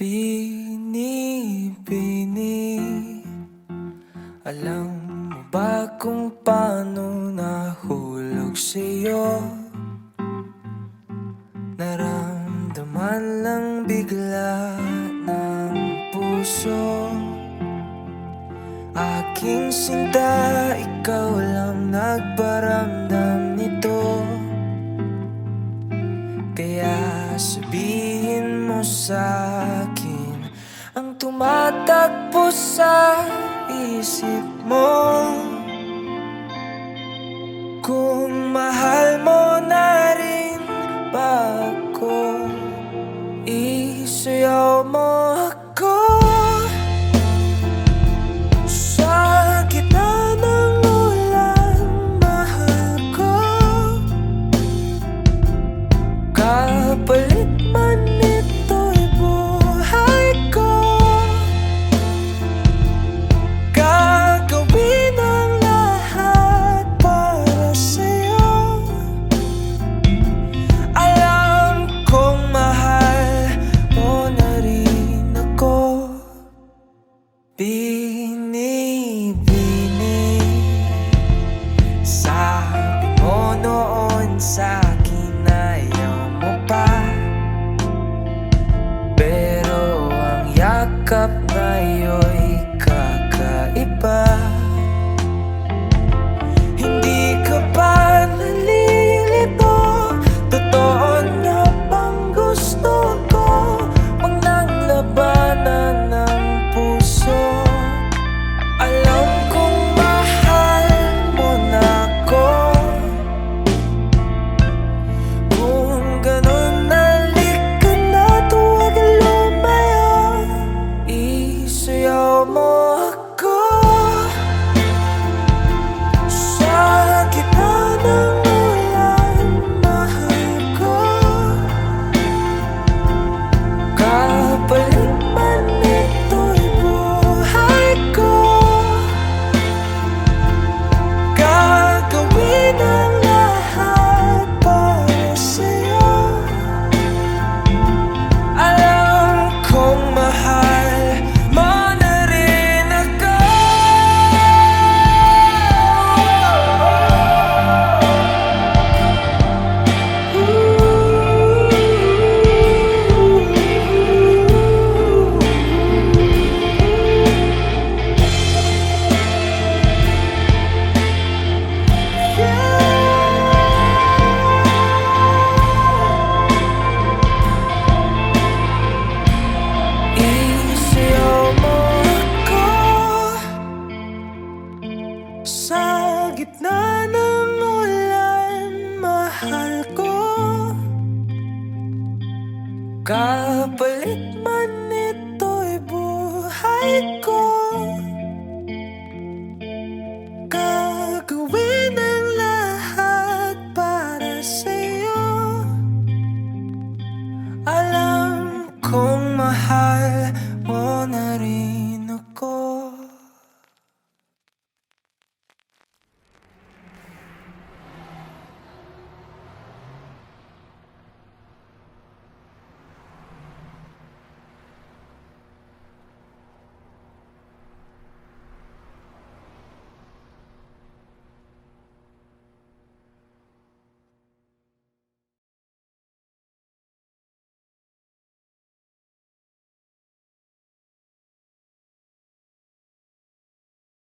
Bini-bini Alam mo ba kung paano nahulog sa'yo? Naramdaman lang bigla ng puso. Aking sinta, ikaw lang nagparamdam nito. Kaya sabihin mo Ang tumatakbo sa isip mo. Kung mahal mo na rin ba ako Isayaw mo wake up gitna ng ulan, mahal ko. Kapalit man ito'y buhay ko.